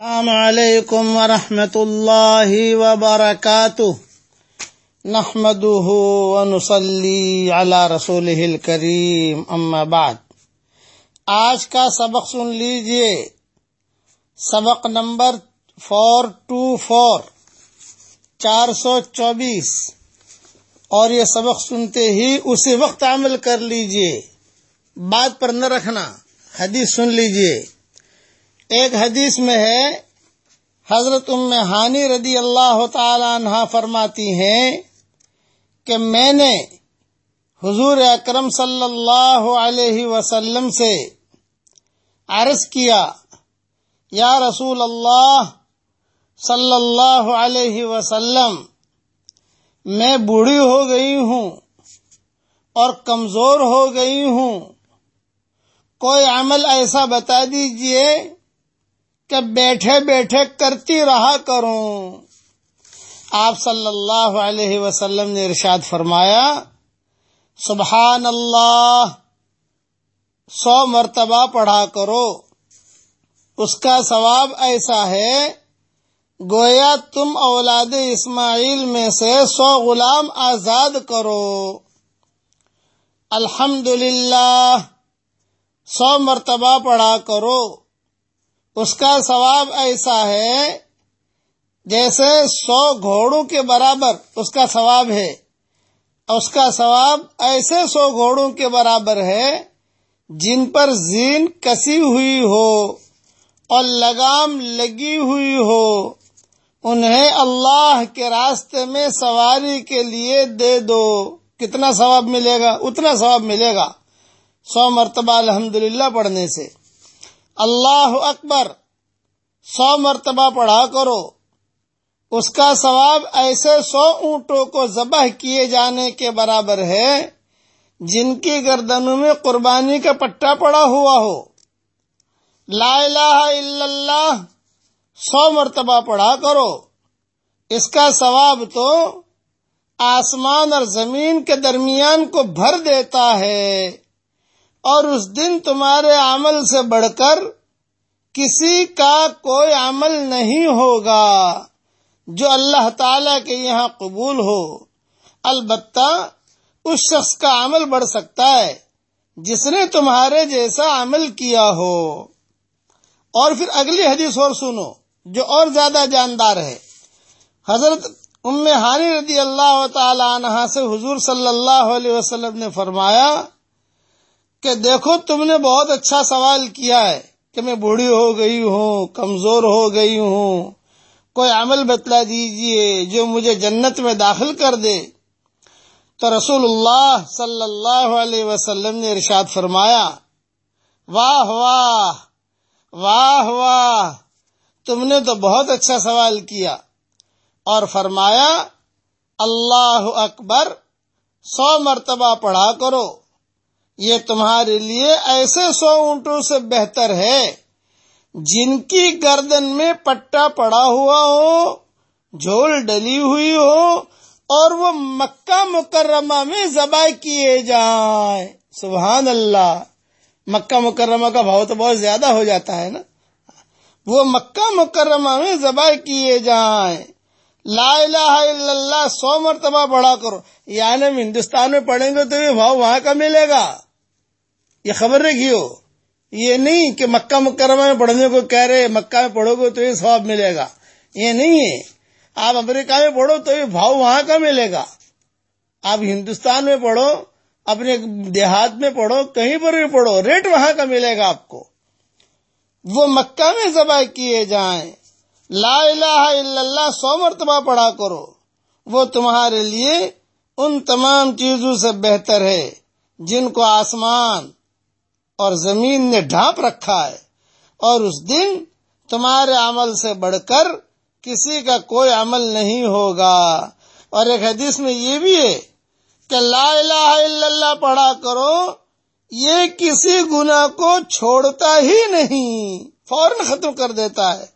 السلام علیکم ورحمۃ اللہ وبرکاتہ نحمده ونصلي على رسوله الكريم اما بعد. آج کا سبق سن لیجیے. سبق نمبر فور ٹو فور چار سو چوبیس. اور یہ سبق سنتے ہی اسی وقت عمل کر لیجیے. بات پر نہ رکھنا، حدیث سن لیجیے. ایک حدیث میں ہے، حضرت ام ہانی رضی اللہ تعالی عنہ فرماتی ہیں کہ میں نے حضور اکرم صلی اللہ علیہ وسلم سے عرض کیا، یا رسول اللہ صلی اللہ علیہ وسلم، میں بوڑھی ہو گئی ہوں اور کمزور ہو گئی ہوں۔ کوئی عمل ایسا بتا دیجیے کہ بیٹھے بیٹھے کرتی رہا کروں۔ آپ صلی اللہ علیہ وسلم نے ارشاد فرمایا سبحان اللہ سو مرتبہ پڑھا کرو۔ اس کا ثواب ایسا ہے، گویا تم اولاد اسماعیل میں سے سو غلام آزاد کرو۔ الحمد سو مرتبہ پڑھا کرو۔ اس کا ثواب ایسا ہے جیسے سو گھوڑوں کے برابر اس کا ثواب ہے۔ اس کا ثواب ایسے سو گھوڑوں کے برابر ہے جن پر زین کسی ہوئی ہو اور لگام لگی ہوئی ہو۔ انہیں اللہ کے راستے میں سواری کے لیے دے دو۔ کتنا ثواب ملے گا؟ اتنا ثواب ملے گا۔ سو مرتبہ الحمد پڑھنے سے۔ اللہ اکبر، سو مرتبہ پڑھا کرو۔ اس کا ثواب ایسے سو اونٹوں کو ذبح کیے جانے کے برابر ہے جن کی گردنوں میں قربانی کا پٹا پڑا ہوا ہو۔ لا الہ الا اللہ، سو مرتبہ پڑھا کرو۔ اس کا ثواب تو آسمان اور زمین کے درمیان کو بھر دیتا ہے۔ اور اس دن تمہارے عمل سے بڑھ کر کسی کا کوئی عمل نہیں ہوگا جو اللہ تعالی کے یہاں قبول ہو۔ البتہ اس شخص کا عمل بڑھ سکتا ہے جس نے تمہارے جیسا عمل کیا ہو۔ اور پھر اگلی حدیث اور سنو جو اور زیادہ جاندار ہے۔ حضرت ام ہانی رضی اللہ تعالی عنہ سے حضور صلی اللہ علیہ وسلم نے فرمایا کہ دیکھو تم نے بہت اچھا سوال کیا ہے کہ میں بوڑھی ہو گئی ہوں، کمزور ہو گئی ہوں، کوئی عمل بتلا دیجیے جو مجھے جنت میں داخل کر دے۔ تو رسول اللہ صلی اللہ علیہ وسلم نے ارشاد فرمایا، واہ واہ واہ واہ، تم نے تو بہت اچھا سوال کیا۔ اور فرمایا، اللہ اکبر، سو مرتبہ پڑھا کرو۔ یہ تمہارے لیے ایسے سو اونٹوں سے بہتر ہے جن کی گردن میں پٹا پڑا ہوا ہو، جھول ڈلی ہوئی ہو، اور وہ مکہ مکرمہ میں ذبح کیے جائیں۔ سبحان اللہ۔ مکہ مکرمہ کا بھاؤ تو بہت زیادہ ہو جاتا ہے نا۔ وہ مکہ مکرمہ میں ذبح کیے جائیں۔ لا الہ الا اللہ، سو مرتبہ پڑھا کرو۔ یعنی ہم ہندوستان میں پڑھیں گے تو یہ بھاؤ وہاں کا ملے گا۔ یہ خبر رکھی ہو یہ نہیں کہ مکہ مکرمہ میں پڑھنے کو کہہ رہے، مکہ میں پڑھو گے تو یہ سواب ملے گا۔ یہ نہیں ہے۔ آپ امریکہ میں پڑھو تو یہ بھاؤ وہاں کا ملے گا۔ آپ ہندوستان میں پڑھو، اپنے دیہات میں پڑھو، کہیں پر بھی پڑھو، ریٹ وہاں کا ملے گا آپ کو۔ وہ مکہ میں ذبح کیے جائیں۔ لا الہ الا اللہ سو مرتبہ پڑھا کرو۔ وہ تمہارے لیے ان تمام چیزوں سے بہتر ہے، جن کو آسمان اور زمین نے ڈھانپ رکھا ہے اور اس دن تمہارے عمل سے بڑھ کر کسی کا کوئی عمل نہیں ہوگا۔ اور ایک حدیث میں یہ بھی ہے کہ لا الہ الا اللہ پڑھا کرو، یہ کسی گنا کو چھوڑتا ہی نہیں، فوراً ختم کر دیتا ہے۔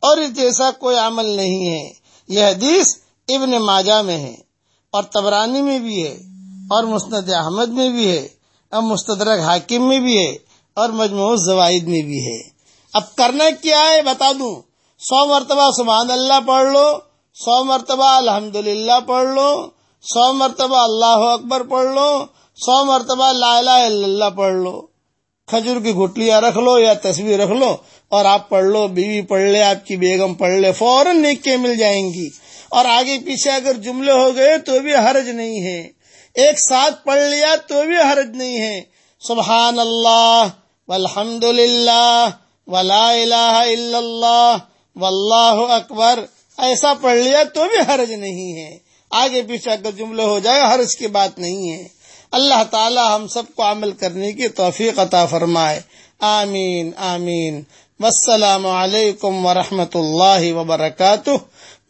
اور اس جیسا کوئی عمل نہیں ہے۔ یہ حدیث ابن ماجہ میں ہے اور تبرانی میں بھی ہے اور مسند احمد میں بھی ہے۔ اب مستدرک حاکم میں بھی ہے اور مجموع زوائد میں بھی ہے۔ اب کرنا کیا ہے بتا دوں۔ سو مرتبہ سبحان اللہ پڑھ لو، سو مرتبہ الحمد پڑھ لو، سو مرتبہ اللہ اکبر پڑھ لو، سو مرتبہ لا الہ الا اللہ پڑھ لو۔ کھجور کی گٹلیاں رکھ لو یا تصویر رکھ لو اور آپ پڑھ لو، بیوی پڑھ لے، آپ کی بیگم پڑھ لے، فوراً نیکے مل جائیں گی۔ اور آگے پیچھے اگر جملے ہو گئے تو بھی حرج نہیں ہے۔ ایک ساتھ پڑھ لیا تو بھی حرج نہیں ہے۔ سبحان اللہ والحمد للہ ولا الہ الا اللہ، واللہ اکبر۔ ایسا پڑھ لیا تو بھی حرج نہیں ہے۔ آگے پیچھے اگر جملے ہو جائے، حرج کی بات نہیں ہے۔ اللہ تعالی ہم سب کو عمل کرنے کی توفیق عطا فرمائے۔ آمین آمین۔ والسلام علیکم ورحمۃ اللہ وبرکاتہ۔